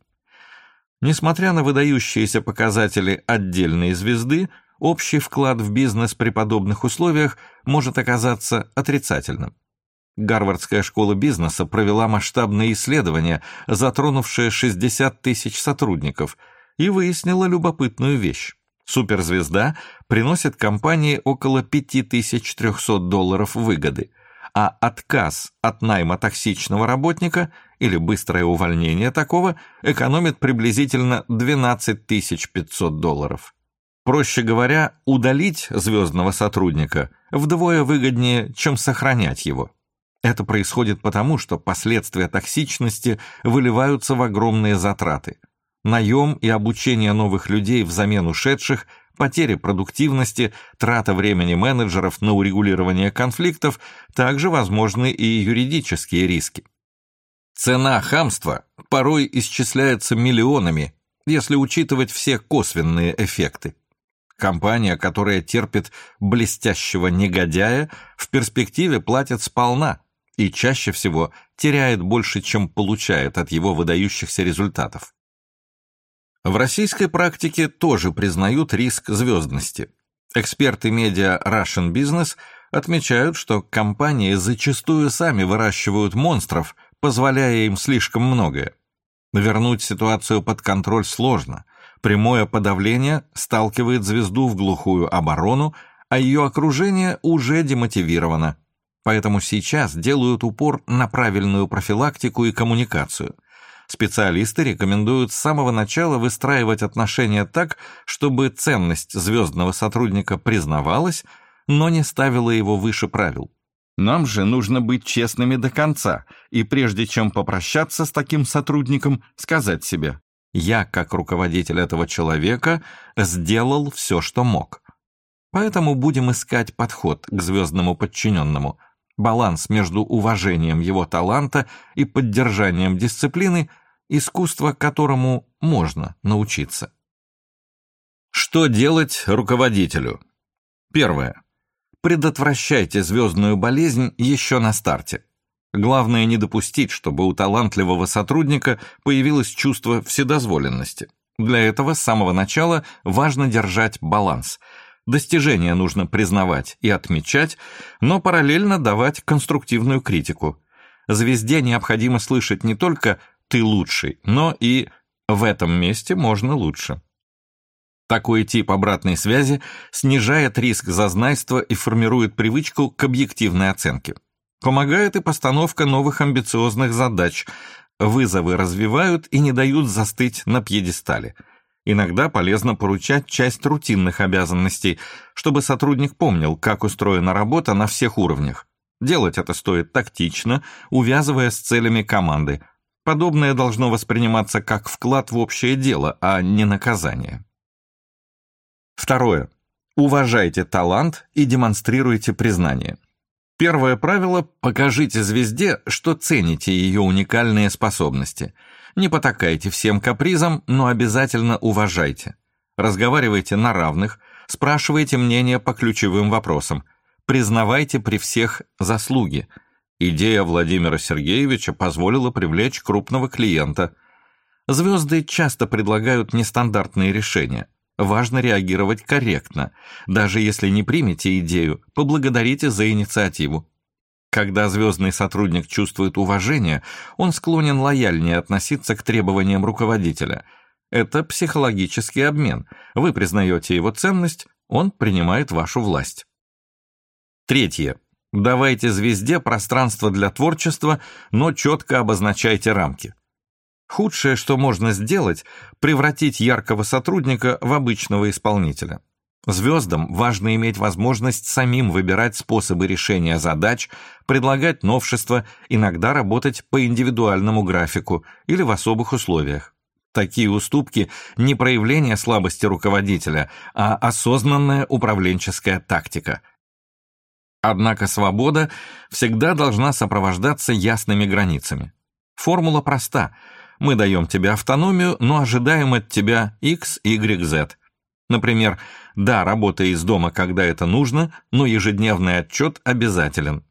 Несмотря на выдающиеся показатели отдельной звезды, общий вклад в бизнес при подобных условиях может оказаться отрицательным. Гарвардская школа бизнеса провела масштабное исследование, затронувшее 60 тысяч сотрудников, и выяснила любопытную вещь. Суперзвезда приносит компании около 5300 долларов выгоды, а отказ от найма токсичного работника или быстрое увольнение такого экономит приблизительно 12 500 долларов. Проще говоря, удалить звездного сотрудника вдвое выгоднее, чем сохранять его. Это происходит потому, что последствия токсичности выливаются в огромные затраты. Наем и обучение новых людей взамен ушедших, потеря продуктивности, трата времени менеджеров на урегулирование конфликтов, также возможны и юридические риски. Цена хамства порой исчисляется миллионами, если учитывать все косвенные эффекты. Компания, которая терпит блестящего негодяя, в перспективе платит сполна и чаще всего теряет больше, чем получает от его выдающихся результатов. В российской практике тоже признают риск звездности. Эксперты медиа Russian Business отмечают, что компании зачастую сами выращивают монстров, позволяя им слишком многое. Вернуть ситуацию под контроль сложно – Прямое подавление сталкивает звезду в глухую оборону, а ее окружение уже демотивировано. Поэтому сейчас делают упор на правильную профилактику и коммуникацию. Специалисты рекомендуют с самого начала выстраивать отношения так, чтобы ценность звездного сотрудника признавалась, но не ставила его выше правил. Нам же нужно быть честными до конца, и прежде чем попрощаться с таким сотрудником, сказать себе я, как руководитель этого человека, сделал все, что мог. Поэтому будем искать подход к звездному подчиненному, баланс между уважением его таланта и поддержанием дисциплины, искусство которому можно научиться. Что делать руководителю? Первое. Предотвращайте звездную болезнь еще на старте. Главное не допустить, чтобы у талантливого сотрудника появилось чувство вседозволенности. Для этого с самого начала важно держать баланс. Достижения нужно признавать и отмечать, но параллельно давать конструктивную критику. Звезде необходимо слышать не только «ты лучший», но и «в этом месте можно лучше». Такой тип обратной связи снижает риск зазнайства и формирует привычку к объективной оценке. Помогает и постановка новых амбициозных задач. Вызовы развивают и не дают застыть на пьедестале. Иногда полезно поручать часть рутинных обязанностей, чтобы сотрудник помнил, как устроена работа на всех уровнях. Делать это стоит тактично, увязывая с целями команды. Подобное должно восприниматься как вклад в общее дело, а не наказание. Второе. Уважайте талант и демонстрируйте признание. Первое правило – покажите звезде, что цените ее уникальные способности. Не потакайте всем капризам, но обязательно уважайте. Разговаривайте на равных, спрашивайте мнение по ключевым вопросам, признавайте при всех заслуги. Идея Владимира Сергеевича позволила привлечь крупного клиента. Звезды часто предлагают нестандартные решения – Важно реагировать корректно. Даже если не примете идею, поблагодарите за инициативу. Когда звездный сотрудник чувствует уважение, он склонен лояльнее относиться к требованиям руководителя. Это психологический обмен. Вы признаете его ценность, он принимает вашу власть. Третье. Давайте звезде пространство для творчества, но четко обозначайте рамки. Худшее, что можно сделать, превратить яркого сотрудника в обычного исполнителя. Звездам важно иметь возможность самим выбирать способы решения задач, предлагать новшества, иногда работать по индивидуальному графику или в особых условиях. Такие уступки – не проявление слабости руководителя, а осознанная управленческая тактика. Однако свобода всегда должна сопровождаться ясными границами. Формула проста – мы даем тебе автономию, но ожидаем от тебя X, Y, Z. Например, да, работай из дома, когда это нужно, но ежедневный отчет обязателен.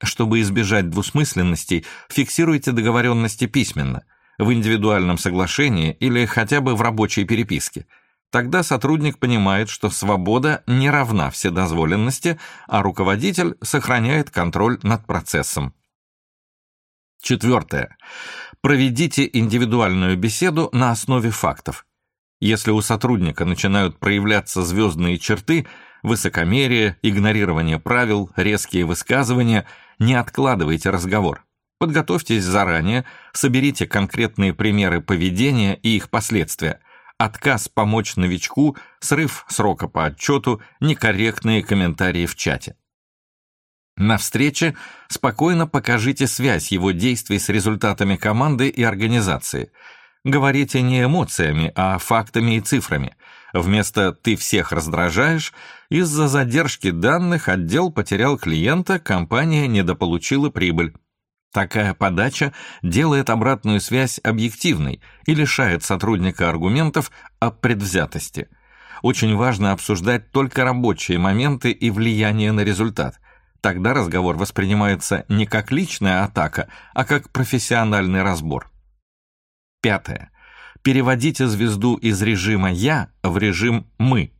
Чтобы избежать двусмысленностей, фиксируйте договоренности письменно, в индивидуальном соглашении или хотя бы в рабочей переписке. Тогда сотрудник понимает, что свобода не равна вседозволенности, а руководитель сохраняет контроль над процессом. Четвертое. Проведите индивидуальную беседу на основе фактов. Если у сотрудника начинают проявляться звездные черты, высокомерие, игнорирование правил, резкие высказывания, не откладывайте разговор. Подготовьтесь заранее, соберите конкретные примеры поведения и их последствия. Отказ помочь новичку, срыв срока по отчету, некорректные комментарии в чате. На встрече спокойно покажите связь его действий с результатами команды и организации. Говорите не эмоциями, а фактами и цифрами. Вместо «ты всех раздражаешь» из-за задержки данных отдел потерял клиента, компания недополучила прибыль. Такая подача делает обратную связь объективной и лишает сотрудника аргументов о предвзятости. Очень важно обсуждать только рабочие моменты и влияние на результат. Тогда разговор воспринимается не как личная атака, а как профессиональный разбор. Пятое. Переводите звезду из режима «я» в режим «мы».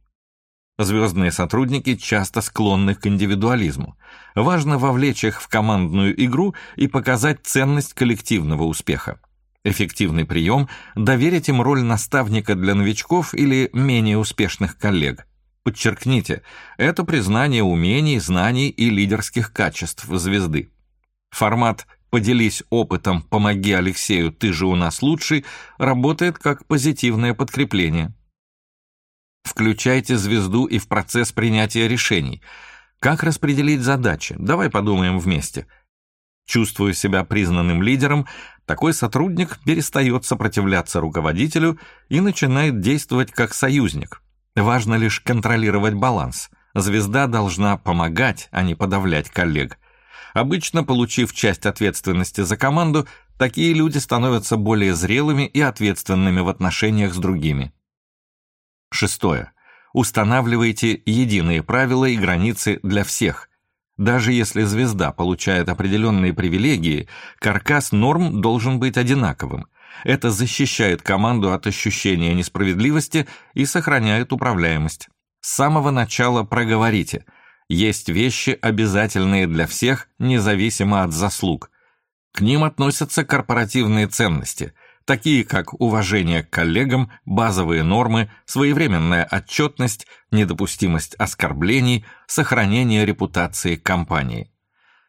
Звездные сотрудники часто склонны к индивидуализму. Важно вовлечь их в командную игру и показать ценность коллективного успеха. Эффективный прием – доверить им роль наставника для новичков или менее успешных коллег – Подчеркните, это признание умений, знаний и лидерских качеств звезды. Формат «поделись опытом, помоги Алексею, ты же у нас лучший» работает как позитивное подкрепление. Включайте звезду и в процесс принятия решений. Как распределить задачи? Давай подумаем вместе. Чувствуя себя признанным лидером, такой сотрудник перестает сопротивляться руководителю и начинает действовать как союзник. Важно лишь контролировать баланс. Звезда должна помогать, а не подавлять коллег. Обычно, получив часть ответственности за команду, такие люди становятся более зрелыми и ответственными в отношениях с другими. Шестое. Устанавливайте единые правила и границы для всех. Даже если звезда получает определенные привилегии, каркас норм должен быть одинаковым. Это защищает команду от ощущения несправедливости и сохраняет управляемость. С самого начала проговорите. Есть вещи, обязательные для всех, независимо от заслуг. К ним относятся корпоративные ценности, такие как уважение к коллегам, базовые нормы, своевременная отчетность, недопустимость оскорблений, сохранение репутации компании.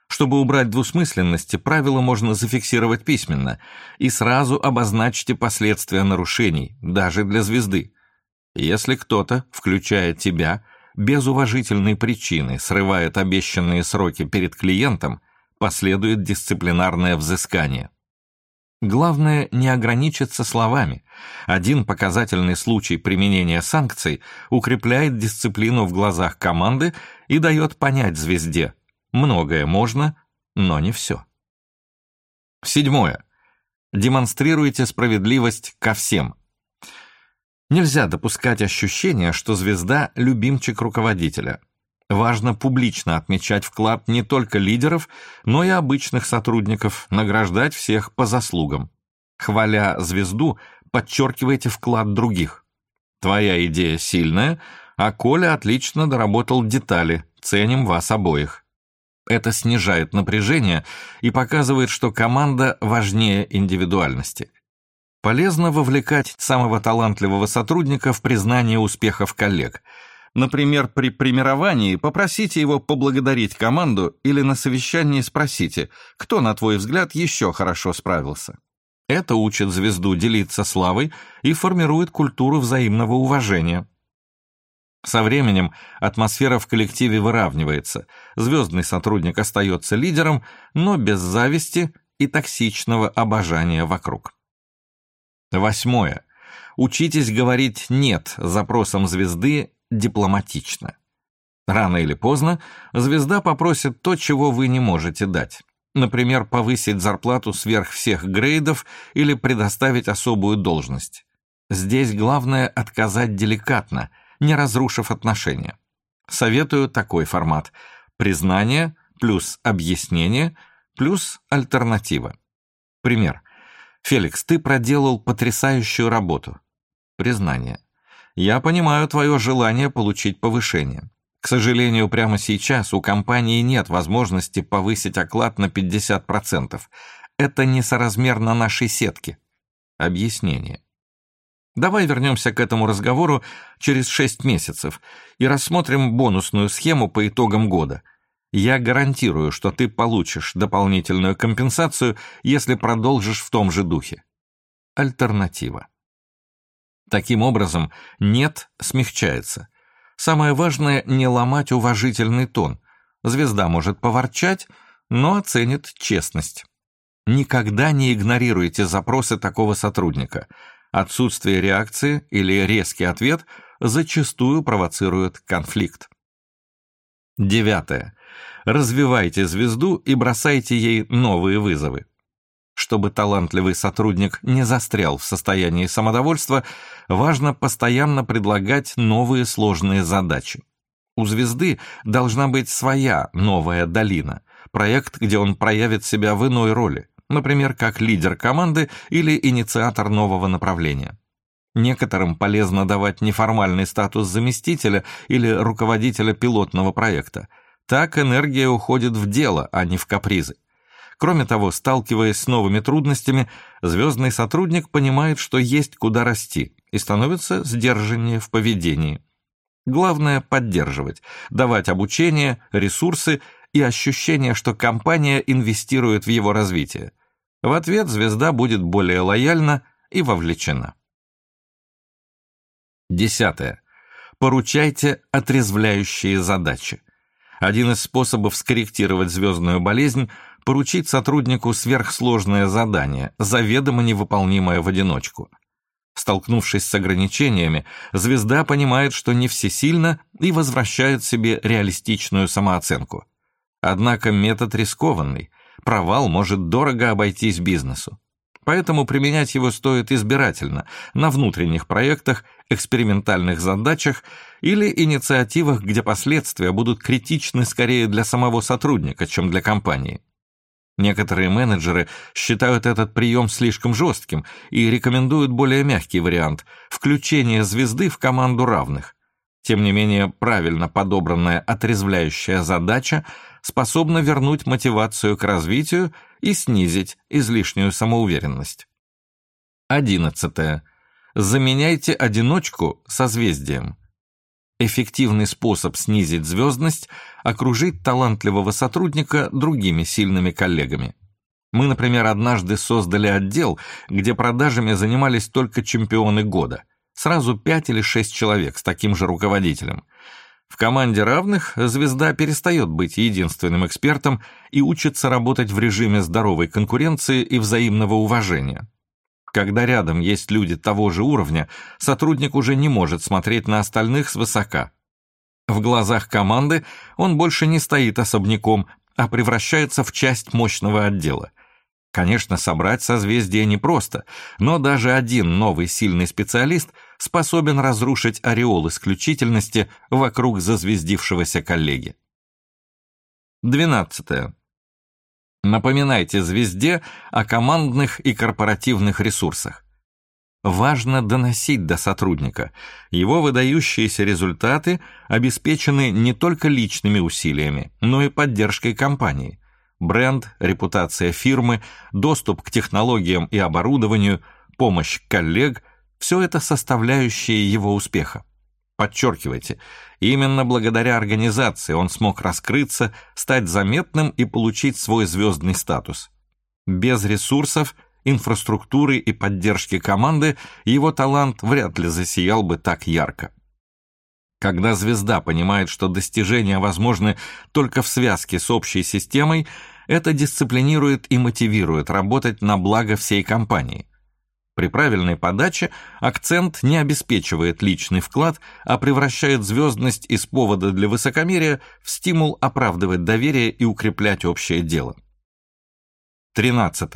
Чтобы убрать двусмысленности, правила можно зафиксировать письменно и сразу обозначьте последствия нарушений, даже для звезды. Если кто-то, включая тебя, без уважительной причины срывает обещанные сроки перед клиентом, последует дисциплинарное взыскание. Главное не ограничиться словами. Один показательный случай применения санкций укрепляет дисциплину в глазах команды и дает понять звезде – Многое можно, но не все. Седьмое. Демонстрируйте справедливость ко всем. Нельзя допускать ощущение, что звезда – любимчик руководителя. Важно публично отмечать вклад не только лидеров, но и обычных сотрудников, награждать всех по заслугам. Хваля звезду, подчеркивайте вклад других. Твоя идея сильная, а Коля отлично доработал детали, ценим вас обоих. Это снижает напряжение и показывает, что команда важнее индивидуальности. Полезно вовлекать самого талантливого сотрудника в признание успехов коллег. Например, при премировании попросите его поблагодарить команду или на совещании спросите, кто, на твой взгляд, еще хорошо справился. Это учит звезду делиться славой и формирует культуру взаимного уважения. Со временем атмосфера в коллективе выравнивается, звездный сотрудник остается лидером, но без зависти и токсичного обожания вокруг. Восьмое. Учитесь говорить «нет» запросам звезды дипломатично. Рано или поздно звезда попросит то, чего вы не можете дать. Например, повысить зарплату сверх всех грейдов или предоставить особую должность. Здесь главное отказать деликатно, не разрушив отношения. Советую такой формат. Признание плюс объяснение плюс альтернатива. Пример. «Феликс, ты проделал потрясающую работу». Признание. «Я понимаю твое желание получить повышение. К сожалению, прямо сейчас у компании нет возможности повысить оклад на 50%. Это несоразмерно нашей сетке». Объяснение. Давай вернемся к этому разговору через 6 месяцев и рассмотрим бонусную схему по итогам года – я гарантирую, что ты получишь дополнительную компенсацию, если продолжишь в том же духе. Альтернатива. Таким образом, «нет» смягчается. Самое важное — не ломать уважительный тон. Звезда может поворчать, но оценит честность. Никогда не игнорируйте запросы такого сотрудника. Отсутствие реакции или резкий ответ зачастую провоцирует конфликт. Девятое. Развивайте звезду и бросайте ей новые вызовы. Чтобы талантливый сотрудник не застрял в состоянии самодовольства, важно постоянно предлагать новые сложные задачи. У звезды должна быть своя новая долина, проект, где он проявит себя в иной роли, например, как лидер команды или инициатор нового направления. Некоторым полезно давать неформальный статус заместителя или руководителя пилотного проекта – так энергия уходит в дело, а не в капризы. Кроме того, сталкиваясь с новыми трудностями, звездный сотрудник понимает, что есть куда расти, и становится сдержаннее в поведении. Главное – поддерживать, давать обучение, ресурсы и ощущение, что компания инвестирует в его развитие. В ответ звезда будет более лояльна и вовлечена. Десятое. Поручайте отрезвляющие задачи. Один из способов скорректировать звездную болезнь – поручить сотруднику сверхсложное задание, заведомо невыполнимое в одиночку. Столкнувшись с ограничениями, звезда понимает, что не всесильна и возвращает себе реалистичную самооценку. Однако метод рискованный, провал может дорого обойтись бизнесу. Поэтому применять его стоит избирательно, на внутренних проектах, экспериментальных задачах или инициативах, где последствия будут критичны скорее для самого сотрудника, чем для компании. Некоторые менеджеры считают этот прием слишком жестким и рекомендуют более мягкий вариант – включение звезды в команду равных. Тем не менее, правильно подобранная отрезвляющая задача способна вернуть мотивацию к развитию и снизить излишнюю самоуверенность. Одиннадцатое. Заменяйте одиночку созвездием. Эффективный способ снизить звездность – окружить талантливого сотрудника другими сильными коллегами. Мы, например, однажды создали отдел, где продажами занимались только чемпионы года. Сразу пять или шесть человек с таким же руководителем – в команде равных звезда перестает быть единственным экспертом и учится работать в режиме здоровой конкуренции и взаимного уважения. Когда рядом есть люди того же уровня, сотрудник уже не может смотреть на остальных свысока. В глазах команды он больше не стоит особняком, а превращается в часть мощного отдела. Конечно, собрать созвездие непросто, но даже один новый сильный специалист способен разрушить ореол исключительности вокруг зазвездившегося коллеги. 12. Напоминайте звезде о командных и корпоративных ресурсах. важно доносить до сотрудника. Его выдающиеся результаты обеспечены не только личными усилиями, но и поддержкой компании. Бренд, репутация фирмы, доступ к технологиям и оборудованию, помощь коллег – все это составляющие его успеха. Подчеркивайте, именно благодаря организации он смог раскрыться, стать заметным и получить свой звездный статус. Без ресурсов инфраструктуры и поддержки команды, его талант вряд ли засиял бы так ярко. Когда звезда понимает, что достижения возможны только в связке с общей системой, это дисциплинирует и мотивирует работать на благо всей компании. При правильной подаче акцент не обеспечивает личный вклад, а превращает звездность из повода для высокомерия в стимул оправдывать доверие и укреплять общее дело. 13.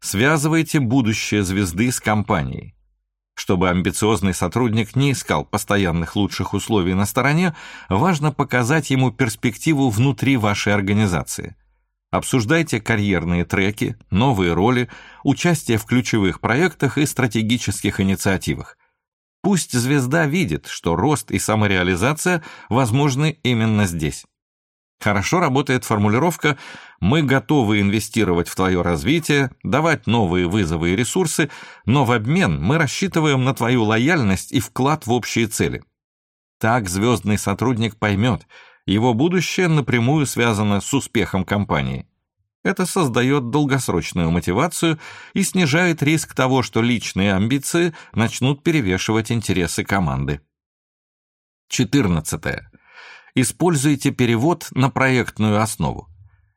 Связывайте будущее звезды с компанией. Чтобы амбициозный сотрудник не искал постоянных лучших условий на стороне, важно показать ему перспективу внутри вашей организации. Обсуждайте карьерные треки, новые роли, участие в ключевых проектах и стратегических инициативах. Пусть звезда видит, что рост и самореализация возможны именно здесь. Хорошо работает формулировка «Мы готовы инвестировать в твое развитие, давать новые вызовы и ресурсы, но в обмен мы рассчитываем на твою лояльность и вклад в общие цели». Так звездный сотрудник поймет, его будущее напрямую связано с успехом компании. Это создает долгосрочную мотивацию и снижает риск того, что личные амбиции начнут перевешивать интересы команды. 14. Используйте перевод на проектную основу.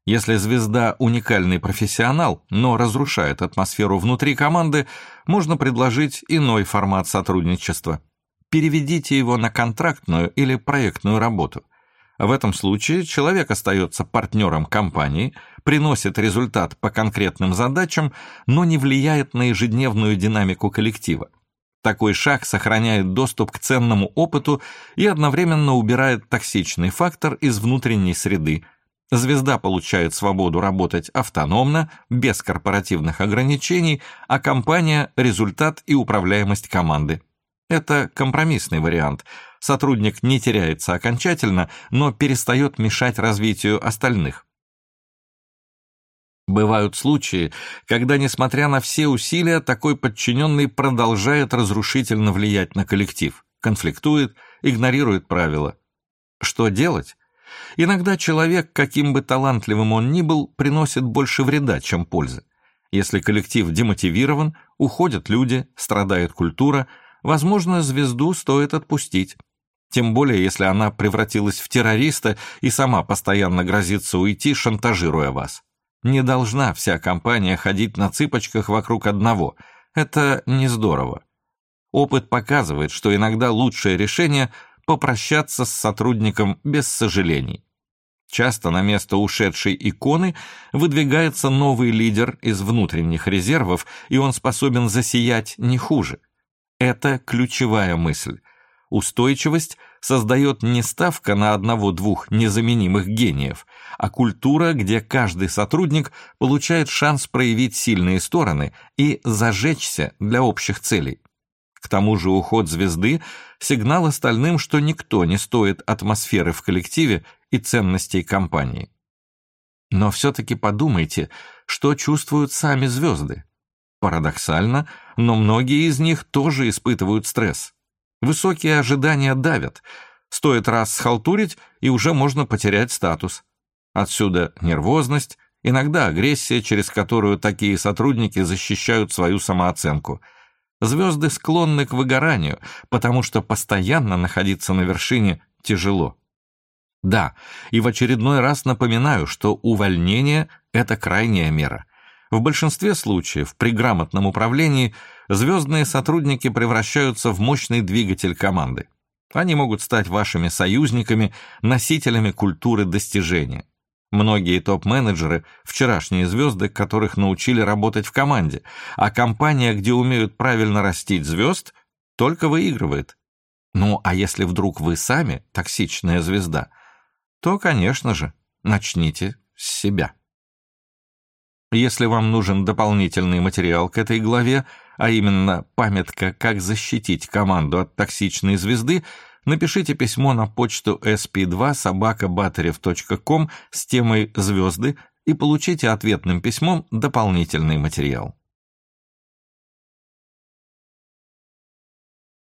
Если звезда уникальный профессионал, но разрушает атмосферу внутри команды, можно предложить иной формат сотрудничества. Переведите его на контрактную или проектную работу. В этом случае человек остается партнером компании, приносит результат по конкретным задачам, но не влияет на ежедневную динамику коллектива. Такой шаг сохраняет доступ к ценному опыту и одновременно убирает токсичный фактор из внутренней среды. Звезда получает свободу работать автономно, без корпоративных ограничений, а компания – результат и управляемость команды. Это компромиссный вариант. Сотрудник не теряется окончательно, но перестает мешать развитию остальных. Бывают случаи, когда, несмотря на все усилия, такой подчиненный продолжает разрушительно влиять на коллектив, конфликтует, игнорирует правила. Что делать? Иногда человек, каким бы талантливым он ни был, приносит больше вреда, чем пользы. Если коллектив демотивирован, уходят люди, страдает культура, возможно, звезду стоит отпустить. Тем более, если она превратилась в террориста и сама постоянно грозится уйти, шантажируя вас. Не должна вся компания ходить на цыпочках вокруг одного. Это не здорово. Опыт показывает, что иногда лучшее решение – попрощаться с сотрудником без сожалений. Часто на место ушедшей иконы выдвигается новый лидер из внутренних резервов, и он способен засиять не хуже. Это ключевая мысль. Устойчивость создает не ставка на одного-двух незаменимых гениев, а культура, где каждый сотрудник получает шанс проявить сильные стороны и зажечься для общих целей. К тому же уход звезды – сигнал остальным, что никто не стоит атмосферы в коллективе и ценностей компании. Но все-таки подумайте, что чувствуют сами звезды. Парадоксально, но многие из них тоже испытывают стресс. Высокие ожидания давят. Стоит раз схалтурить, и уже можно потерять статус. Отсюда нервозность, иногда агрессия, через которую такие сотрудники защищают свою самооценку. Звезды склонны к выгоранию, потому что постоянно находиться на вершине тяжело. Да, и в очередной раз напоминаю, что увольнение – это крайняя мера. В большинстве случаев при грамотном управлении звездные сотрудники превращаются в мощный двигатель команды. Они могут стать вашими союзниками, носителями культуры достижения. Многие топ-менеджеры – вчерашние звезды, которых научили работать в команде, а компания, где умеют правильно растить звезд, только выигрывает. Ну, а если вдруг вы сами токсичная звезда, то, конечно же, начните с себя. Если вам нужен дополнительный материал к этой главе, а именно памятка «Как защитить команду от токсичной звезды», напишите письмо на почту sp2 собакабатарев.ком с темой «Звезды» и получите ответным письмом дополнительный материал.